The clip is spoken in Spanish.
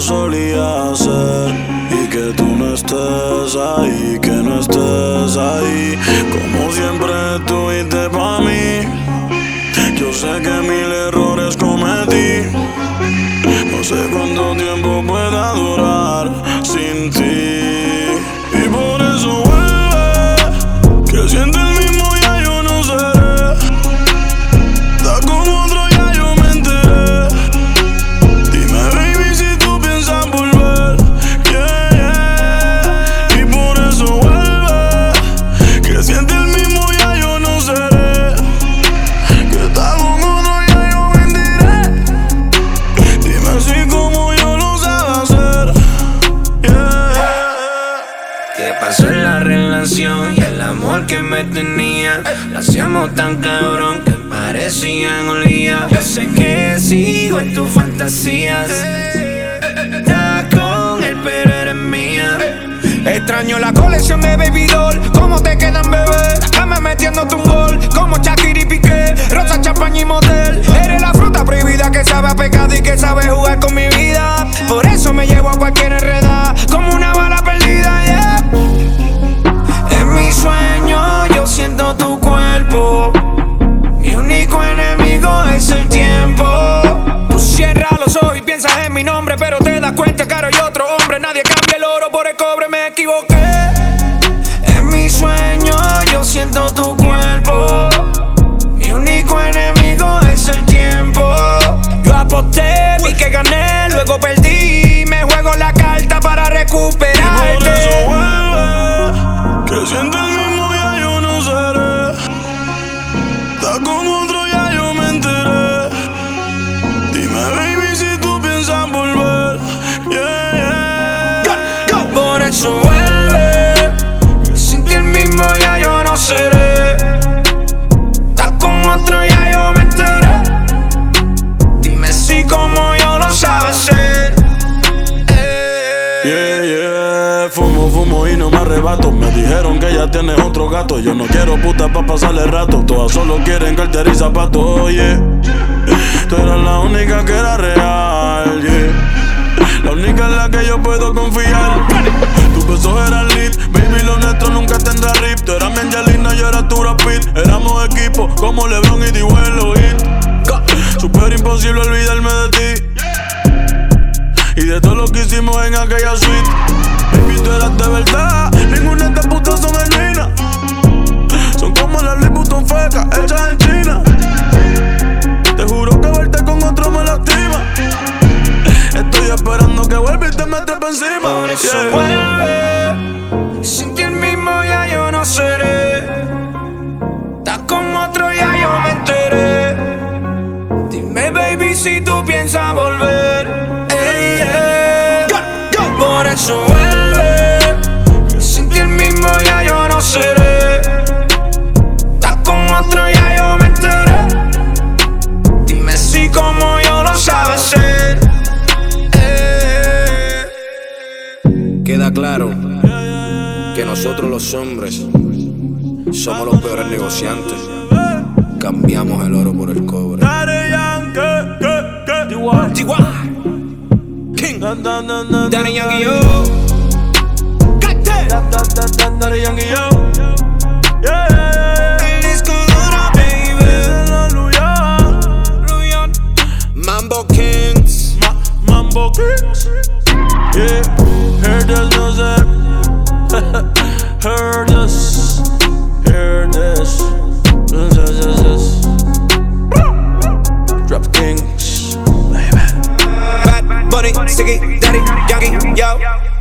solía hacer. Y que tú no estés ahí, que no estés ahí. Como siempre estuviste para mí. Yo sé que mil errores que me tenía? Lo hacíamos tan cabrón que parecían día. Yo sé que sigo en tus fantasías. Estás con él, pero eres mía. Extraño la colección de baby doll. ¿Cómo te quedan, bebé? Dame metiéndote un gol. Como Shakira mi nombre, pero te das cuenta ahora hay otro hombre. Nadie cambia el oro por el cobre, me equivoqué. En mi sueño yo siento tu cuerpo. Mi único enemigo es el tiempo. Yo aposté, vi que gané, luego perdí. Me juego la carta para recuperarte. que siente el mismo ya yo no seré. Está Me dijeron que ya tienes otro gato. Yo no quiero puta pa' pasarle rato. Todas solo quieren cartera y zapatos, oye. Tú eras la única que era real, yeah. La única en la que yo puedo confiar. Tus besos eran lit, baby, lo nuestro nunca tendrá rip. Tú eras mi Angelina, yo era tu Brad Pitt. Éramos equipo como LeBron y Dibuelo Hit. Super imposible olvidarme de ti. Y de todo lo que hicimos en aquella suite Baby, tú eras de verdad estas putas son genuinas Son como las Louis Vuitton fecas Hechas en China Te juro que verte con otro me lastima Estoy esperando que vuelva y te metes pa' encima Por eso Yeah. vuelve. Sin ti el mismo ya yo no seré. Estás con otro ya yo me enteré. Dime, baby, si tú piensas volver. Claro que nosotros los hombres somos los peores negociantes. Cambiamos el oro por el cobre. King. Daddy Yankee, yo. Daddy Yankee, yo. El disco duro, baby. Mambo Kings. Ma- Mambo Kings. Yeah, Hurdles knows it. Hurdles. Hear this. Drop kings. Baby. Bad bunny, sticky, daddy, youngie, yo.